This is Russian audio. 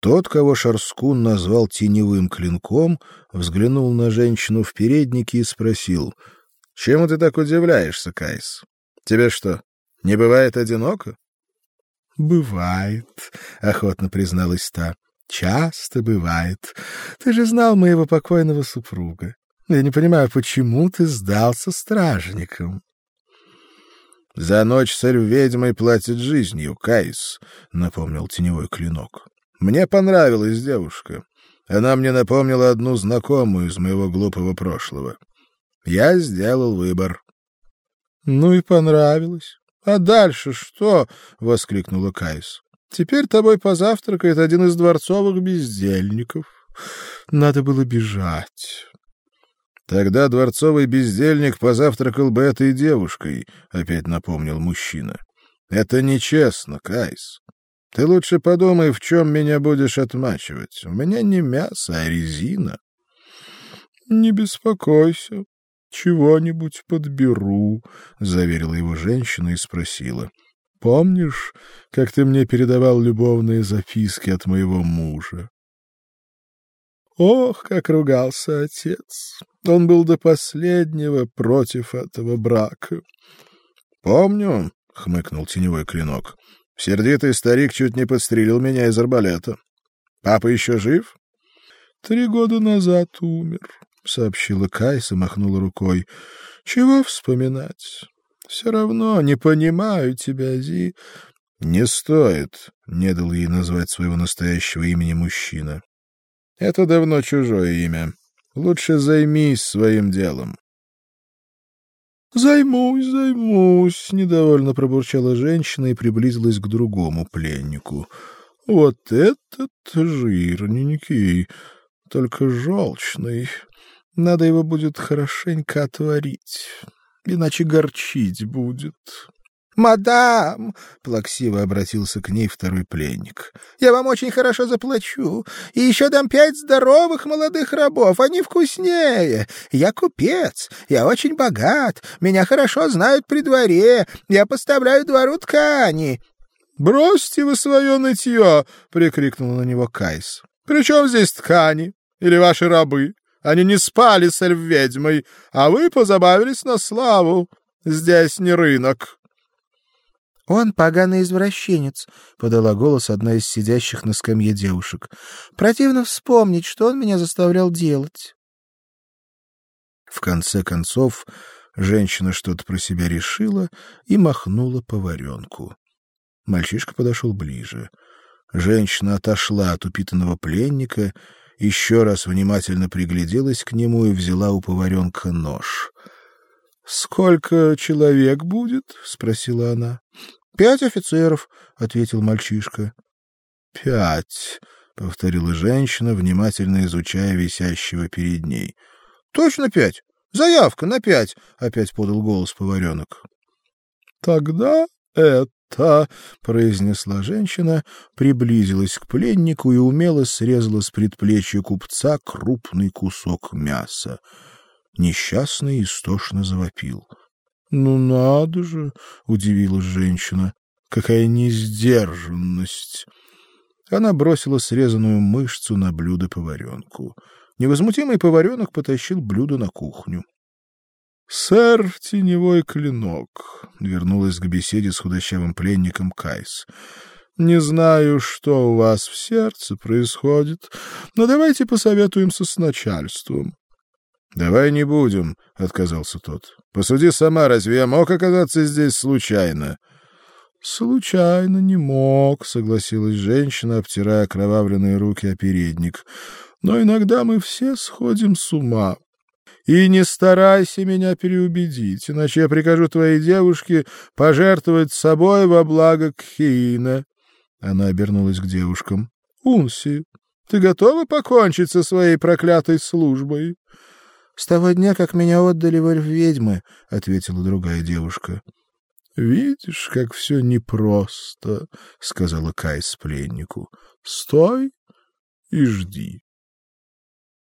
Тот, кого Шарскун назвал теневым клинком, взглянул на женщину в переднике и спросил: "Чему ты так удивляешься, Кайс? Тебе что, не бывает одиноко?" "Бывает", охотно призналась та. "Часто бывает. Ты же знал моего покойного супруга. Я не понимаю, почему ты сдался стражникам?" За ночь с ведьмой платит жизнью, Кайс, напомнил теневой клинок. Мне понравилась девушка. Она мне напомнила одну знакомую из моего глупого прошлого. Я сделал выбор. Ну и понравилось. А дальше что? воскликнула Кайс. Теперь тобой позавтракает один из дворцовых бездельников. Надо было бежать. Тогда дворцовый бездельник позавтракал бы этой девушкой, опять напомнил мужчина. Это нечестно, Кайс. Ты лучше подумай, в чем меня будешь отмачивать. У меня не мясо, а резина. Не беспокойся, чего-нибудь подберу, заверила его женщина и спросила: Помнишь, как ты мне передавал любовные записки от моего мужа? Ох, как ругался отец. Он был до последнего против этого брака. Помню, хмыкнул теневой клинок. Сердитый старик чуть не подстрелил меня из арбалета. Папа еще жив? Три года назад умер, сообщила Кайс и махнула рукой. Чего вспоминать? Все равно не понимаю тебя, Зи. Не стоит, не дал ей назвать своего настоящего имени мужчина. Это давно чужое имя. Лучше займись своим делом. Займусь, займусь, недовольно пробурчала женщина и приблизилась к другому пленнику. Вот этот жирненький, только желчный. Надо его будет хорошенько отварить, иначе горчить будет. «Мадам!» — плаксиво обратился к ней второй пленник. «Я вам очень хорошо заплачу, и еще дам пять здоровых молодых рабов, они вкуснее. Я купец, я очень богат, меня хорошо знают при дворе, я поставляю двору ткани». «Бросьте вы свое нытье!» — прикрикнул на него Кайс. «При чем здесь ткани? Или ваши рабы? Они не спали с эльф-ведьмой, а вы позабавились на славу. Здесь не рынок». Он поганый извращенец, подала голос одна из сидящих на скамье девушек. Противно вспомнить, что он меня заставлял делать. В конце концов, женщина что-то про себя решила и махнула поваренку. Мальчишка подошел ближе. Женщина отошла от упитанного пленника, еще раз внимательно пригляделась к нему и взяла у поваренка нож. Сколько человек будет? спросила она. Пять офицеров, ответил мальчишка. Пять, повторила женщина, внимательно изучая висящего перед ней. Точно пять. Заявка на пять, опять подал голос поваренок. Тогда это, произнесла женщина, приблизилась к пленнику и умело срезала с предплечья купца крупный кусок мяса. Несчастный истошно завопил. Ну надо же, удивилась женщина. Какая несдержанность. Она бросила срезанную мышцу на блюдо поваренку. Невозмутимый поваренок потащил блюдо на кухню. Сэр Теневой клинок вернулась к беседе с худощавым пленником Кайс. Не знаю, что у вас в сердце происходит, но давайте посоветуемся с начальством. Давай не будем, отказался тот. Посуди сама, разве я мог оказаться здесь случайно? Случайно не мог, согласилась женщина, обтирая окровавленные руки о передник. Но иногда мы все сходим с ума. И не старайся меня переубедить, иначе я прикажу твоей девушке пожертвовать собой во благо Кхина. Она обернулась к девушкам. Унси, ты готова покончить со своей проклятой службой? С того дня, как меня отдали в ведьмы, ответила другая девушка. Видишь, как все непросто, сказала Кайс пленнику. Стой и жди.